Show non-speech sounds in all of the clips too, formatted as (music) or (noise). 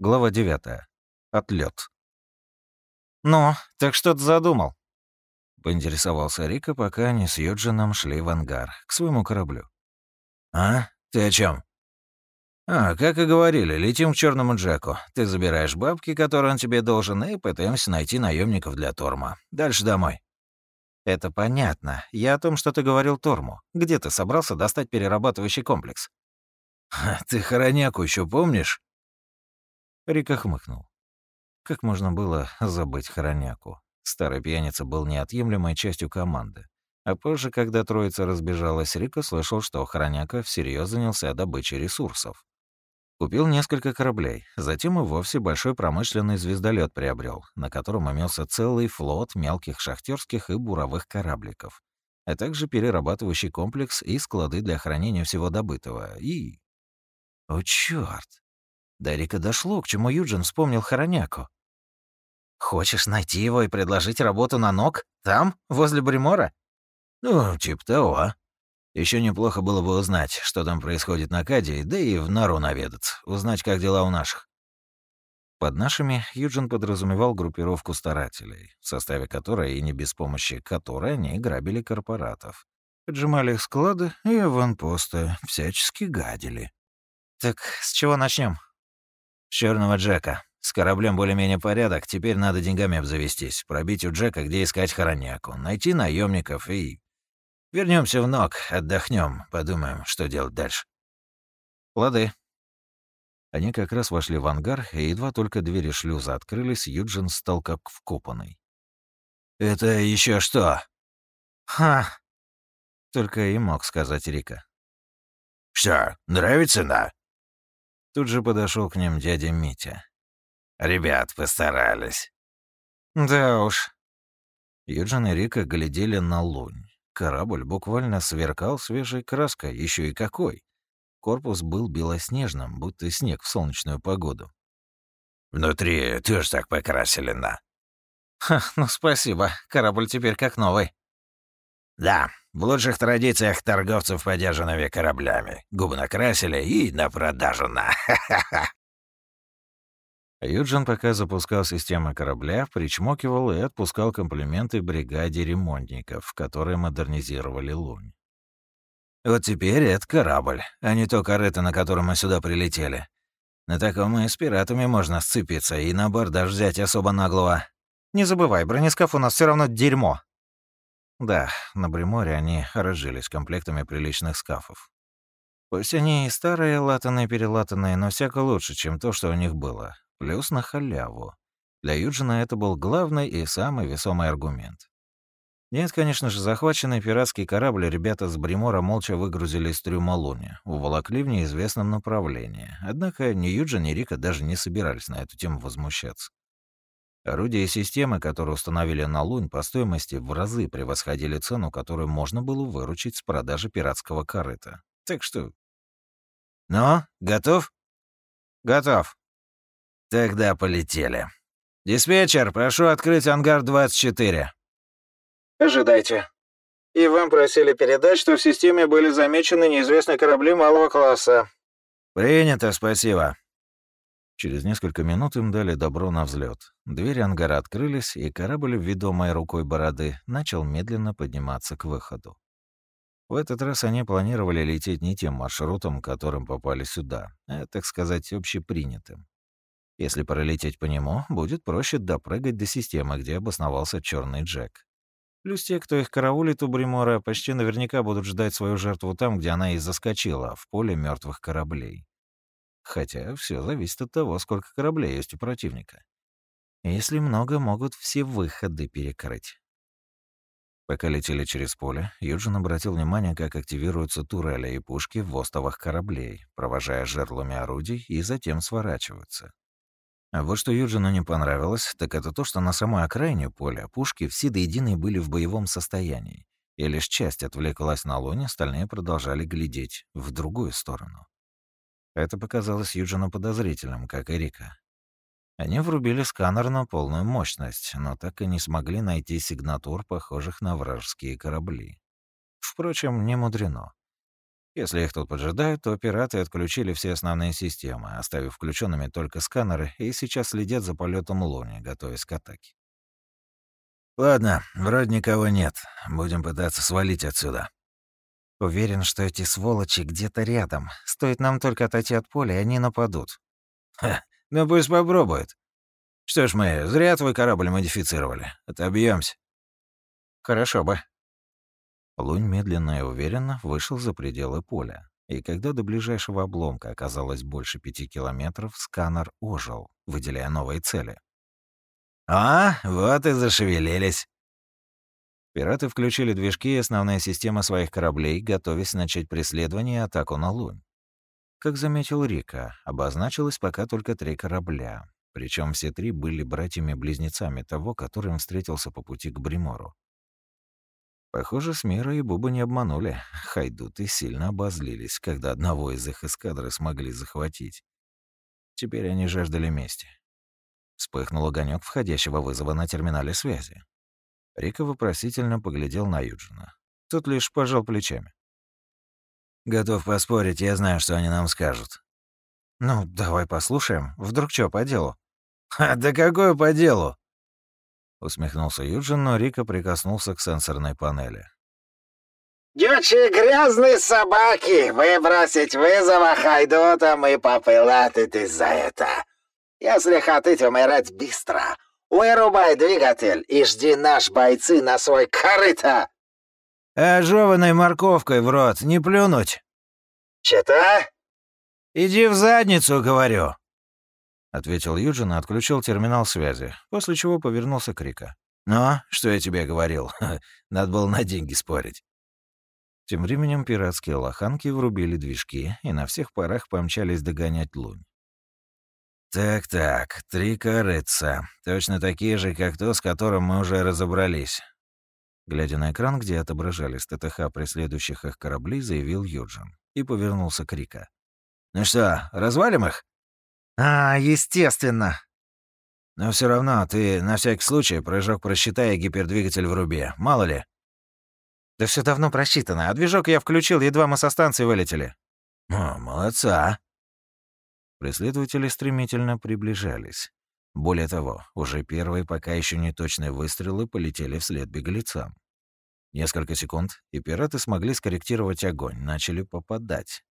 Глава 9. Отлет. «Ну, так что ты задумал?» Поинтересовался Рика, пока они с Юджином шли в ангар, к своему кораблю. «А? Ты о чем? «А, как и говорили, летим к черному Джеку. Ты забираешь бабки, которые он тебе должен, и пытаемся найти наемников для Торма. Дальше домой». «Это понятно. Я о том, что ты говорил Торму. Где ты собрался достать перерабатывающий комплекс?» «Ты хороняку еще помнишь?» Рика хмыкнул. Как можно было забыть хороняку? Старый пьяница был неотъемлемой частью команды. А позже, когда троица разбежалась, Рика слышал, что хороняка всерьез занялся добычей ресурсов. Купил несколько кораблей, затем и вовсе большой промышленный звездолет приобрел, на котором имелся целый флот мелких шахтерских и буровых корабликов, а также перерабатывающий комплекс и склады для хранения всего добытого. И... О, чёрт! До Рика дошло, к чему Юджин вспомнил Хороняку. «Хочешь найти его и предложить работу на ног? Там, возле Бримора?» «Ну, типа того. Еще неплохо было бы узнать, что там происходит на Каде, да и в нору наведаться, узнать, как дела у наших». Под нашими Юджин подразумевал группировку старателей, в составе которой и не без помощи которой они грабили корпоратов. Поджимали их склады и аванпосты, всячески гадили. «Так с чего начнем? Черного Джека. С кораблем более-менее порядок, теперь надо деньгами обзавестись, пробить у Джека, где искать хороняку, найти наемников и... Вернемся в ног, отдохнем, подумаем, что делать дальше. Лады. Они как раз вошли в ангар, и едва только двери шлюза открылись, Юджин стал как вкопанный. «Это еще что?» «Ха!» Только и мог сказать Рика. «Что, нравится, да?» Тут же подошел к ним дядя Митя. «Ребят постарались». «Да уж». Юджин и Рика глядели на лунь. Корабль буквально сверкал свежей краской, еще и какой. Корпус был белоснежным, будто снег в солнечную погоду. «Внутри тоже так покрасили, на». «Ха, ну спасибо, корабль теперь как новый». «Да, в лучших традициях торговцев подержанными кораблями. Губы накрасили и на продажу на. Юджин пока запускал системы корабля, причмокивал и отпускал комплименты бригаде ремонтников, которые модернизировали Лунь. «Вот теперь это корабль, а не то корыто, на котором мы сюда прилетели. На таком и с пиратами можно сцепиться и на бордаж взять особо наглого». «Не забывай, бронескаф у нас все равно дерьмо», да, на Бриморе они разжились комплектами приличных скафов. Пусть они и старые, латанные-перелатанные, но всяко лучше, чем то, что у них было. Плюс на халяву. Для Юджина это был главный и самый весомый аргумент. Нет, конечно же, захваченный пиратский корабль ребята с Бримора молча выгрузили из трюма Луни, уволокли в неизвестном направлении. Однако ни Юджин, ни Рика даже не собирались на эту тему возмущаться. Орудия и системы, которые установили на Лунь, по стоимости в разы превосходили цену, которую можно было выручить с продажи пиратского корыта. Так что... «Ну, готов?» «Готов». «Тогда полетели. Диспетчер, прошу открыть ангар 24». «Ожидайте. И вам просили передать, что в системе были замечены неизвестные корабли малого класса». «Принято, спасибо». Через несколько минут им дали добро на взлет. Двери ангара открылись, и корабль, ведомой рукой бороды, начал медленно подниматься к выходу. В этот раз они планировали лететь не тем маршрутом, которым попали сюда, а, так сказать, общепринятым. Если пролететь по нему, будет проще допрыгать до системы, где обосновался черный Джек. Плюс те, кто их караулит у Бримора, почти наверняка будут ждать свою жертву там, где она и заскочила, в поле мертвых кораблей. Хотя все зависит от того, сколько кораблей есть у противника. Если много, могут все выходы перекрыть. Пока летели через поле, Юджин обратил внимание, как активируются турели и пушки в остовах кораблей, провожая жерлами орудий и затем сворачиваются. А вот что Юджину не понравилось, так это то, что на самой окраине поля пушки все до единой были в боевом состоянии, и лишь часть отвлеклась на луне, остальные продолжали глядеть в другую сторону. Это показалось Юджину подозрительным, как и Рика. Они врубили сканер на полную мощность, но так и не смогли найти сигнатур, похожих на вражеские корабли. Впрочем, не мудрено. Если их тут поджидают, то пираты отключили все основные системы, оставив включенными только сканеры, и сейчас следят за полетом Луни, готовясь к атаке. Ладно, вроде никого нет. Будем пытаться свалить отсюда. Уверен, что эти сволочи где-то рядом. Стоит нам только отойти от поля, и они нападут. Ха, ну пусть попробуют. Что ж мы, зря твой корабль модифицировали. Отобьемся. Хорошо бы. Лунь медленно и уверенно вышел за пределы поля. И когда до ближайшего обломка оказалось больше пяти километров, сканер ожил, выделяя новые цели. «А, вот и зашевелились». Пираты включили движки и основная система своих кораблей, готовясь начать преследование и атаку на Лунь. Как заметил Рика, обозначилось пока только три корабля. Причем все три были братьями-близнецами того, который им встретился по пути к Бримору. Похоже, Смира и Буба не обманули. Хайдуты сильно обозлились, когда одного из их эскадры смогли захватить. Теперь они жаждали мести. Вспыхнул огонек входящего вызова на терминале связи. Рика вопросительно поглядел на Юджина. Тот лишь пожал плечами. «Готов поспорить, я знаю, что они нам скажут». «Ну, давай послушаем. Вдруг что по делу?» «А да какое по делу?» Усмехнулся Юджин, но Рика прикоснулся к сенсорной панели. «Дючи грязные собаки! Выбросить вызова хайдутам и попылатить за это! Если хотите умирать быстро, вырубай двигатель и жди наш бойцы на свой корыто!» «Ожёванной морковкой в рот, не плюнуть!» «Чита?» «Иди в задницу, говорю!» — ответил Юджин и отключил терминал связи, после чего повернулся к Рика. «Ну, что я тебе говорил? (laughs) Надо было на деньги спорить». Тем временем пиратские лоханки врубили движки и на всех парах помчались догонять лунь. «Так-так, три корыца. Точно такие же, как то, с которым мы уже разобрались». Глядя на экран, где отображались ТТХ преследующих их кораблей, заявил Юджин и повернулся к Рика. «Ну что, развалим их?» «А, естественно!» «Но все равно ты на всякий случай прыжок просчитай и гипердвигатель вруби, мало ли». «Да все давно просчитано, а движок я включил, едва мы со станции вылетели». «О, молодца!» Преследователи стремительно приближались. Более того, уже первые пока еще не точные выстрелы полетели вслед беглецам. Несколько секунд, и пираты смогли скорректировать огонь, начали попадать.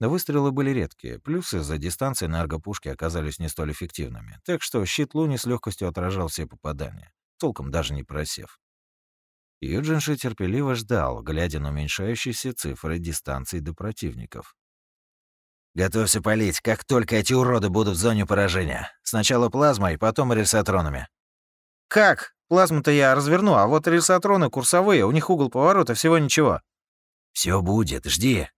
Но выстрелы были редкие, плюс из-за дистанции энергопушки оказались не столь эффективными, так что щит Луни с легкостью отражал все попадания, толком даже не просев. Юджинши терпеливо ждал, глядя на уменьшающиеся цифры дистанций до противников. «Готовься палить, как только эти уроды будут в зоне поражения. Сначала плазмой, потом рельсотронами». «Как? Плазму-то я разверну, а вот рельсотроны курсовые, у них угол поворота всего ничего». Все будет, жди»,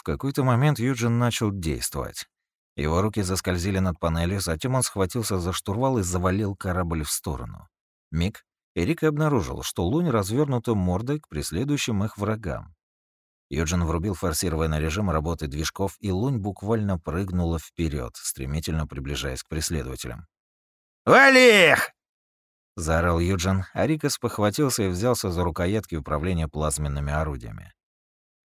в какой-то момент Юджин начал действовать. Его руки заскользили над панелью, затем он схватился за штурвал и завалил корабль в сторону. Миг, Эрик обнаружил, что лунь развернута мордой к преследующим их врагам. Юджин врубил форсированный режим работы движков, и лунь буквально прыгнула вперед, стремительно приближаясь к преследователям. «Вали их!» — заорал Юджин, а Рикос похватился и взялся за рукоятки управления плазменными орудиями.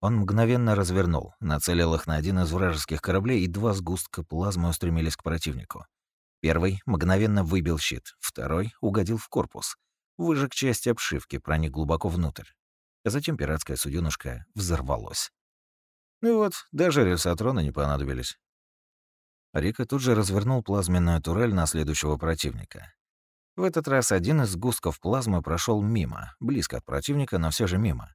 Он мгновенно развернул, нацелил их на один из вражеских кораблей, и два сгустка плазмы устремились к противнику. Первый мгновенно выбил щит, второй угодил в корпус. Выжег часть обшивки, проник глубоко внутрь. А затем пиратская суденышко взорвалось. Ну вот, даже рельсотроны не понадобились. Рика тут же развернул плазменную турель на следующего противника. В этот раз один из сгустков плазмы прошел мимо, близко от противника, но все же мимо.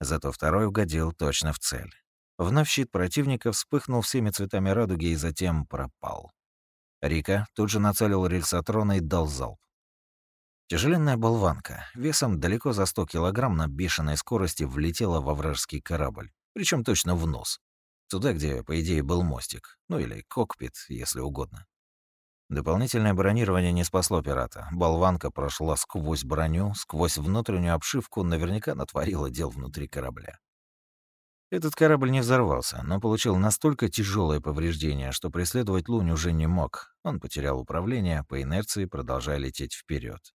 Зато второй угодил точно в цель. Вновь щит противника вспыхнул всеми цветами радуги и затем пропал. Рика тут же нацелил рельсотрона и дал залп. Тяжеленная болванка, весом далеко за 100 килограмм на бешеной скорости влетела во вражеский корабль, причем точно в нос. Туда, где, по идее, был мостик, ну или кокпит, если угодно. Дополнительное бронирование не спасло пирата. Болванка прошла сквозь броню, сквозь внутреннюю обшивку, наверняка натворила дел внутри корабля. Этот корабль не взорвался, но получил настолько тяжелое повреждение, что преследовать Лунь уже не мог. Он потерял управление, по инерции продолжая лететь вперед.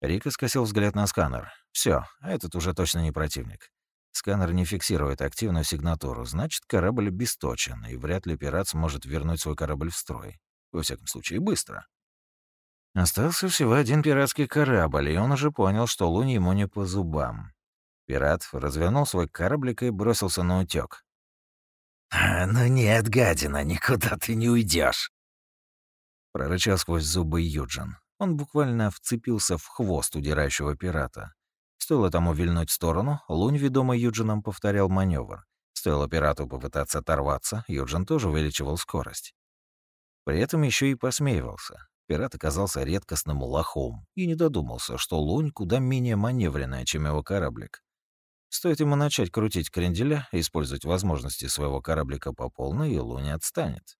Рика скосил взгляд на сканер. Все, этот уже точно не противник. Сканер не фиксирует активную сигнатуру, значит, корабль бесточен, и вряд ли пират сможет вернуть свой корабль в строй. Во всяком случае, быстро. Остался всего один пиратский корабль, и он уже понял, что лунь ему не по зубам. Пират развернул свой кораблик и бросился на утёк. «Ну нет, гадина, никуда ты не уйдешь. Прорычал сквозь зубы Юджин. Он буквально вцепился в хвост удирающего пирата. Стоило тому вильнуть в сторону, лунь, ведомый Юджином, повторял маневр. Стоило пирату попытаться оторваться, Юджин тоже увеличивал скорость. При этом еще и посмеивался. Пират оказался редкостным лохом и не додумался, что лунь куда менее маневренная, чем его кораблик. Стоит ему начать крутить кренделя использовать возможности своего кораблика по полной, и лунь отстанет.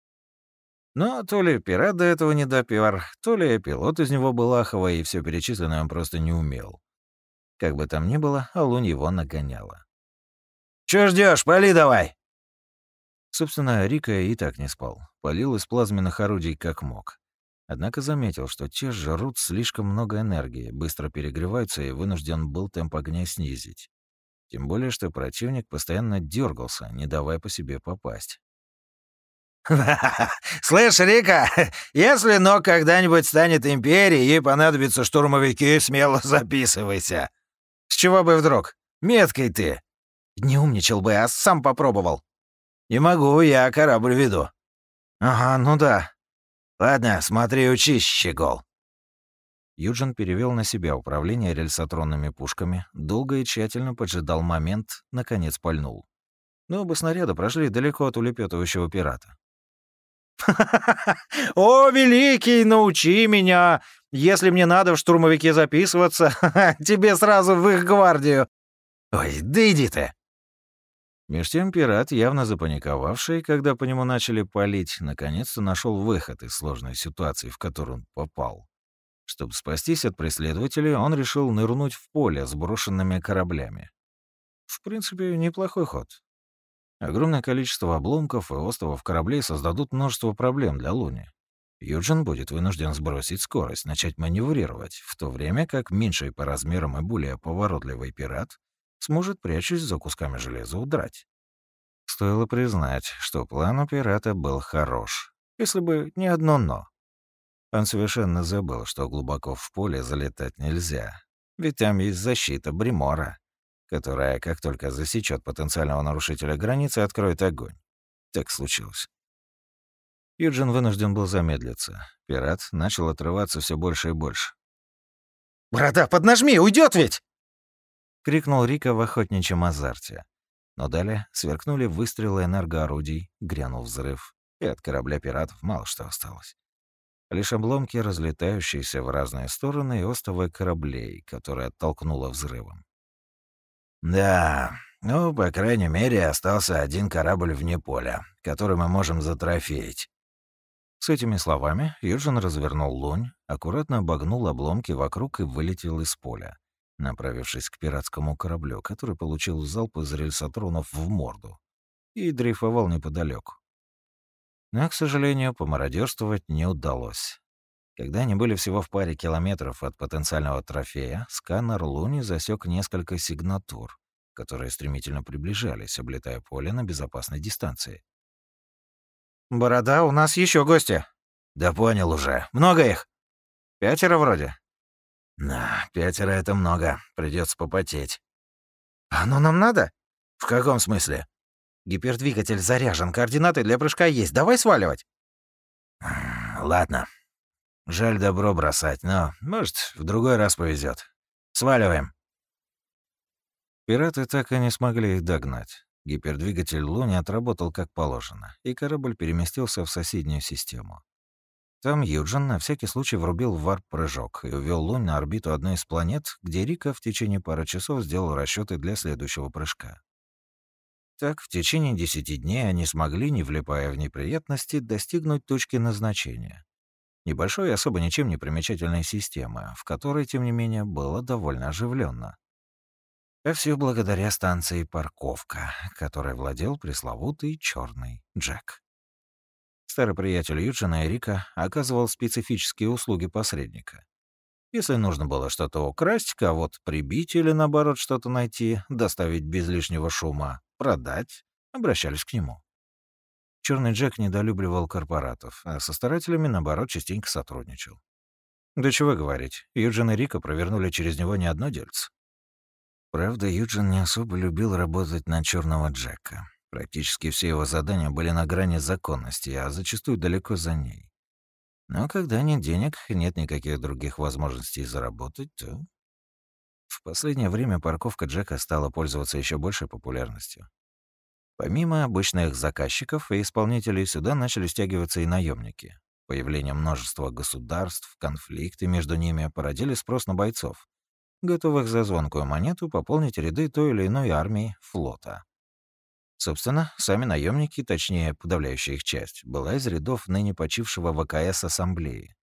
Но то ли пират до этого не допер, то ли пилот из него был аховый, и все перечисленное он просто не умел. Как бы там ни было, а лунь его нагоняла. «Чё ждёшь? Пали давай!» Собственно, Рика и так не спал. Полил из плазменных орудий как мог. Однако заметил, что те жрут слишком много энергии, быстро перегреваются и вынужден был темп огня снизить. Тем более, что противник постоянно дергался, не давая по себе попасть. (laughs) «Слышь, Рика, если Нок когда-нибудь станет империей и понадобятся штурмовики, смело записывайся. С чего бы вдруг? Меткой ты. Не умничал бы, а сам попробовал. Не могу, я корабль веду. Ага, ну да. Ладно, смотри, учись, щегол. Юджин перевел на себя управление рельсотронными пушками, долго и тщательно поджидал момент, наконец пальнул. Но оба снаряда прошли далеко от улепетывающего пирата. (laughs) «О, великий, научи меня! Если мне надо в штурмовике записываться, (laughs) тебе сразу в их гвардию!» «Ой, да иди ты!» Меж тем пират, явно запаниковавший, когда по нему начали палить, наконец-то нашел выход из сложной ситуации, в которую он попал. Чтобы спастись от преследователей, он решил нырнуть в поле с брошенными кораблями. В принципе, неплохой ход. Огромное количество обломков и островов кораблей создадут множество проблем для Луни. Юджин будет вынужден сбросить скорость, начать маневрировать, в то время как меньший по размерам и более поворотливый пират сможет, прячась за кусками железа, удрать. Стоило признать, что план у пирата был хорош, если бы не одно «но». Он совершенно забыл, что глубоко в поле залетать нельзя, ведь там есть защита Бримора, которая, как только засечет потенциального нарушителя границы, откроет огонь. Так случилось. Юджин вынужден был замедлиться. Пират начал отрываться все больше и больше. «Борода, поднажми, уйдет ведь!» — крикнул Рика в охотничьем азарте. Но далее сверкнули выстрелы энергоорудий, грянул взрыв, и от корабля пиратов мало что осталось. Лишь обломки, разлетающиеся в разные стороны, и остовы кораблей, которые оттолкнуло взрывом. «Да, ну, по крайней мере, остался один корабль вне поля, который мы можем затрофеить». С этими словами Юджин развернул лунь, аккуратно обогнул обломки вокруг и вылетел из поля направившись к пиратскому кораблю, который получил залп из рельсотронов в морду и дрейфовал неподалеку. Но, к сожалению, помародерствовать не удалось. Когда они были всего в паре километров от потенциального трофея, сканер Луни засек несколько сигнатур, которые стремительно приближались, облетая поле на безопасной дистанции. «Борода, у нас еще гости!» «Да понял уже. Много их?» «Пятеро вроде». «Да, пятеро — это много. Придется попотеть». «Оно нам надо?» «В каком смысле?» «Гипердвигатель заряжен, координаты для прыжка есть. Давай сваливать». «Ладно. Жаль добро бросать, но, может, в другой раз повезет. Сваливаем». Пираты так и не смогли их догнать. Гипердвигатель Луни отработал как положено, и корабль переместился в соседнюю систему. Там Юджин на всякий случай врубил варп-прыжок и увел Лунь на орбиту одной из планет, где Рика в течение пары часов сделал расчеты для следующего прыжка. Так, в течение десяти дней они смогли, не влипая в неприятности, достигнуть точки назначения. Небольшой и особо ничем не примечательной системы, в которой, тем не менее, было довольно оживленно. А все благодаря станции «Парковка», которой владел пресловутый черный Джек. Старый приятель Юджина Эрика оказывал специфические услуги посредника. Если нужно было что-то украсть, кого-то прибить или, наоборот, что-то найти, доставить без лишнего шума, продать, обращались к нему. Черный Джек недолюбливал корпоратов, а со старателями, наоборот, частенько сотрудничал. Да чего говорить, Юджин и Рика провернули через него не одно дельце. Правда, Юджин не особо любил работать на черного Джека. Практически все его задания были на грани законности, а зачастую далеко за ней. Но когда нет денег, нет никаких других возможностей заработать, то... В последнее время парковка Джека стала пользоваться еще большей популярностью. Помимо обычных заказчиков и исполнителей, сюда начали стягиваться и наемники. Появление множества государств, конфликты между ними породили спрос на бойцов, готовых за звонкую монету пополнить ряды той или иной армии флота. Собственно, сами наемники, точнее, подавляющая их часть, была из рядов ныне почившего ВКС Ассамблеи.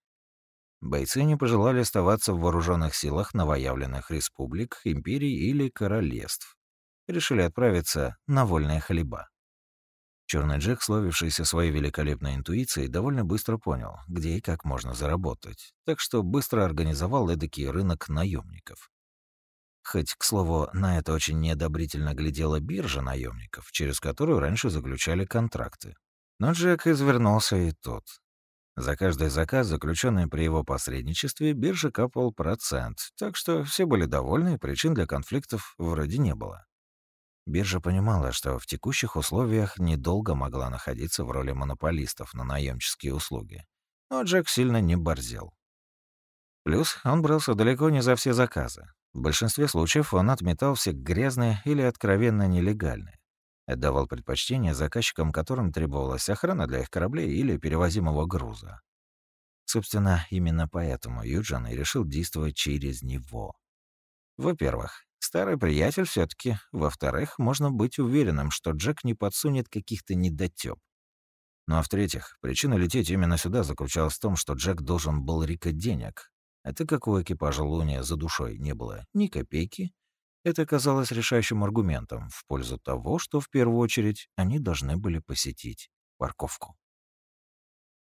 Бойцы не пожелали оставаться в вооруженных силах новоявленных республик, империй или королевств. Решили отправиться на вольные хлеба. Черный Джек, словившийся своей великолепной интуицией, довольно быстро понял, где и как можно заработать, так что быстро организовал эдакий рынок наемников. Хоть, к слову, на это очень неодобрительно глядела биржа наемников, через которую раньше заключали контракты. Но Джек извернулся и тут. За каждый заказ, заключенный при его посредничестве, биржа капал процент, так что все были довольны, и причин для конфликтов вроде не было. Биржа понимала, что в текущих условиях недолго могла находиться в роли монополистов на наемческие услуги. Но Джек сильно не борзел. Плюс он брался далеко не за все заказы. В большинстве случаев он отметал все грязные или откровенно нелегальные. Отдавал предпочтение заказчикам, которым требовалась охрана для их кораблей или перевозимого груза. Собственно, именно поэтому Юджин и решил действовать через него. Во-первых, Старый приятель все таки Во-вторых, можно быть уверенным, что Джек не подсунет каких-то недотёп. Ну а в-третьих, причина лететь именно сюда заключалась в том, что Джек должен был Рика денег. Это как у экипажа Луния за душой не было ни копейки. Это казалось решающим аргументом в пользу того, что в первую очередь они должны были посетить парковку.